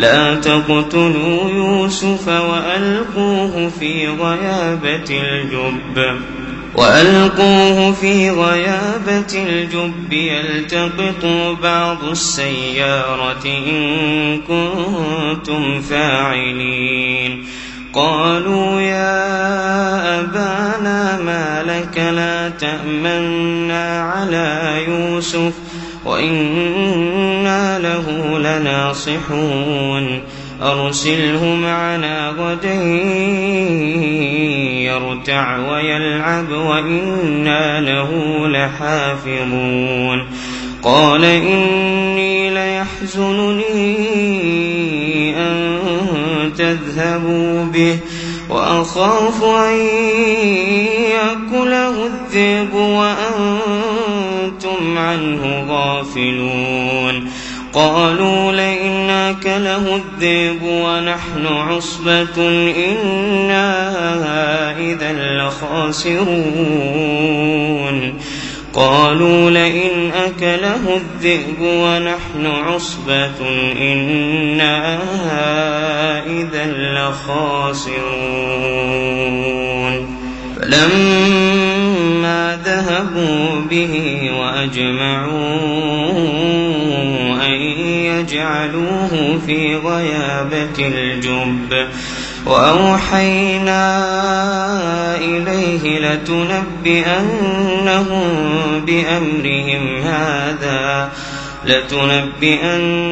لا تقتلوا يوسف وألقوه في غيابة الجب. وألقوه في غيابة الجب يلتقطوا بعض السيارة إن كنتم فاعلين. قالوا يا أبانا ما لك لا تأمنا على يوسف وإنا له لناصحون. أرسله معنا غدا يرتع ويلعب وإنا له لحافظون. قال إني ليحزنني أن تذهبوا به وأخاف أن يأكله الذئب وأنتم عنه غافلون. قالوا لئن أكله الذئب ونحن عصبة إنا إذا لخاسرون. قالوا لئن أكله الذئب ونحن عصبة إنا إذا لخاسرون. فلما ذهبوا به وأجمعوا أن يجعلوه في غيابة الجب. وأوحينا إليه لتنبئنهم بأمرهم هذا لتنبئنهم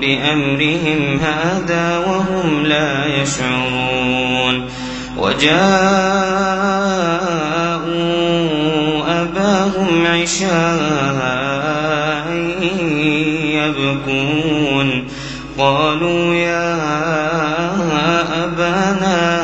بأمرهم هذا وهم لا يشعرون. وجاءوا أباهم عشاء يبكون. قالوا يا أبانا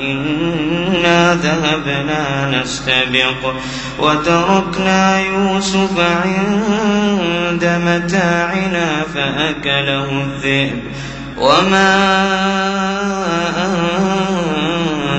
إنا فذهبنا نستبق وتركنا يوسف عند متاعنا فأكله الذئب. وما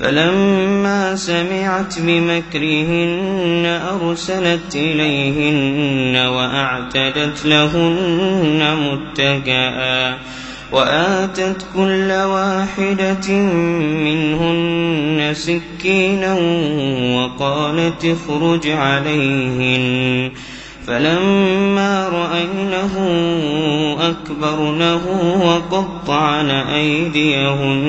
فلما سمعت بمكرهن أرسلت إليهن وأعتدت لهن متكئا وآتت كل واحدة منهن سكينا وقالت اخرج عليهن فلما رأينه أكبرنه وقطعن أيديهن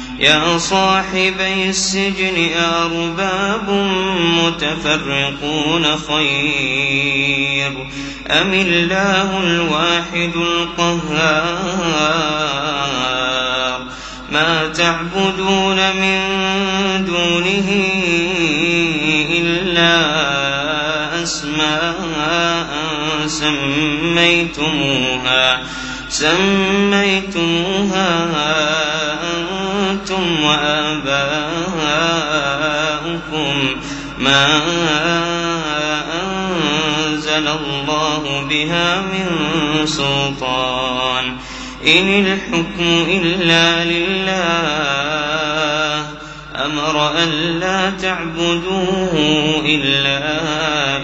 يا صاحبي السجن أرباب متفرقون خير أم الله الواحد القهار ما تعبدون من دونه إلا أسماء سميتموها سميتموها أنتم وآباؤكم ما أنزل الله بها من سلطان إن الحكم إلا لله أمر أن لا تعبدوه إلا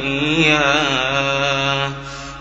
إياه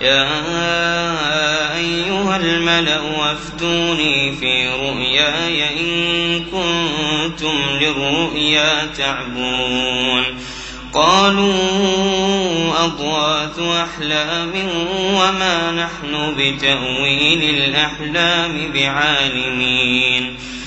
يا أيها الملأ أفتوني في رؤياي إن كنتم للرؤيا تعبون قالوا أضواث أحلام وما نحن بتأويل الأحلام بعالمين.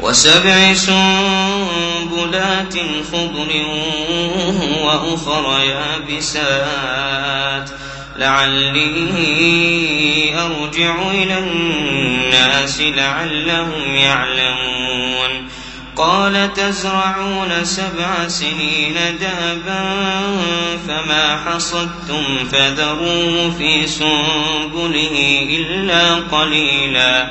وسبع سنبلات خضر وأخر يابسات. لعلي أرجع إلى الناس لعلهم يعلمون. قال تزرعون سبع سنين دابا فما حصدتم فذروه في سنبله إلا قليلا.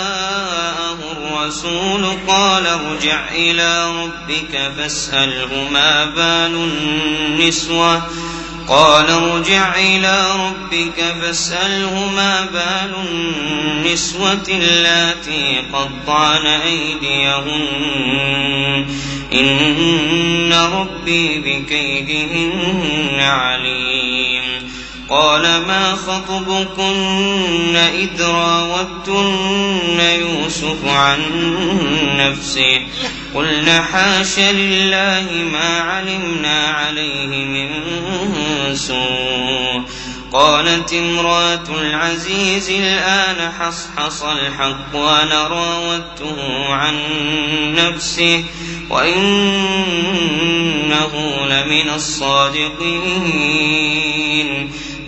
الرسول قال ارجع إلى ربك فاسأله ما بال النسوة. قال ارجع إلى ربك فاسأله ما بال النسوة اللاتي قطعن أيديهن. إن ربي بكيدهن عليم. قال ما خطبكن إذ راوتن يوسف عن نفسه قلن حاش لله ما علمنا عليه من سوء قالت امرأة العزيز الآن حصحص الحق وأنا راودته عن نفسه وإنه لمن الصادقين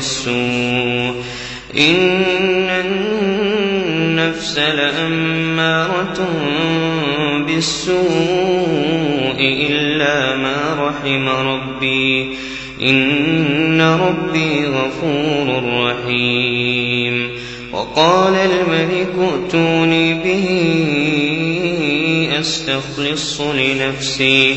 بالسوء إن النفس لأمارة بالسوء إلا ما رحم ربي. إن ربي غفور رحيم. وقال الملك ائتوني به أستخلص لنفسي.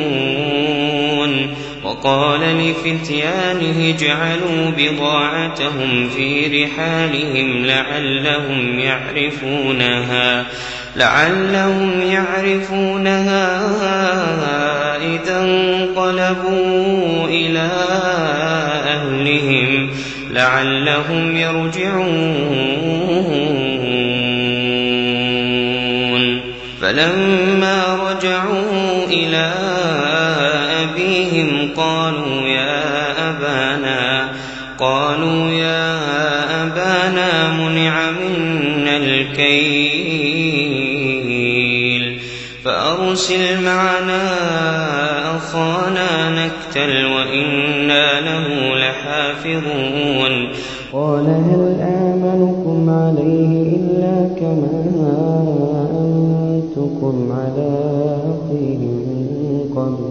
وقال لفتيانه اجعلوا بضاعتهم في رحالهم لعلهم يعرفونها لعلهم يعرفونها إذا انقلبوا إلى أهلهم لعلهم يرجعون. فلما رجعوا إلى أبيهم قالوا يا أبانا قالوا يا أبانا منع منا الكيل فأرسل معنا أخانا نكتل وإنا له لحافظون. قال هل آمنكم عليه إلا كما أمنتكم على أخيه من قبل؟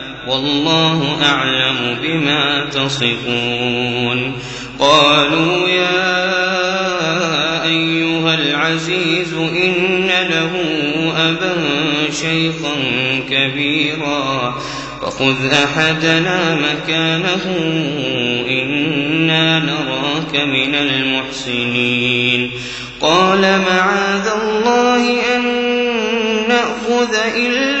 والله أعلم بما تصفون. قالوا يا أيها العزيز إن له أبا شيخا كبيرا فخذ أحدنا مكانه إنا نراك من المحسنين. قال معاذ الله أن نأخذ إلا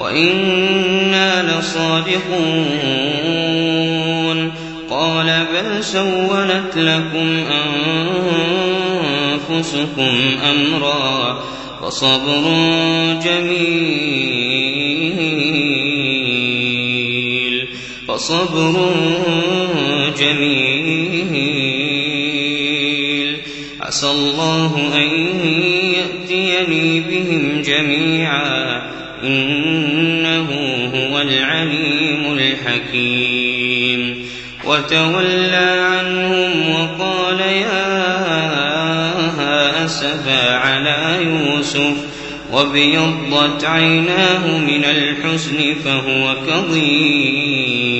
وإنا لصادقون قال بل سولت لكم أنفسكم أمرا فصبر جميل فصبر جميل عسى الله أن يأتيني بهم جميعا إنه هو العليم الحكيم. وتولى عنهم وقال يا أسفا على يوسف وابيضت عيناه من الحزن فهو كظيم.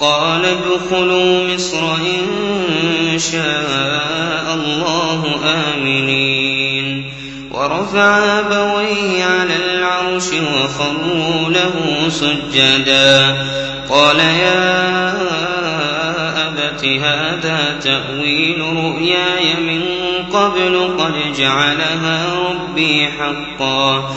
وقال ادخلوا مصر إن شاء الله آمنين. ورفع أبويه على العرش وخروا له سجدا. قال يا أبت هذا تأويل رؤياي من قبل قد جعلها ربي حقا.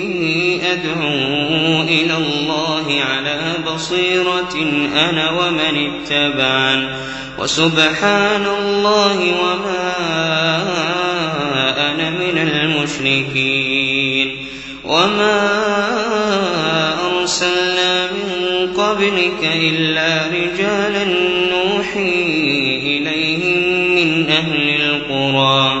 أدعو إلى الله على بصيرة أنا ومن اتبعن. وسبحان الله وما أنا من المشركين. وما أرسلنا من قبلك إلا رجالا نوحي إليهم من أهل القرى.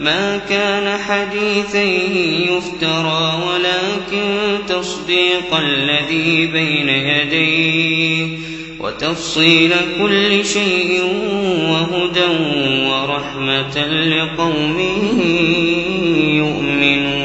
ما كان حديثا يفترى ولكن تصديق الذي بين يديه وتفصيل كل شيء وهدى ورحمة لقوم يؤمنون.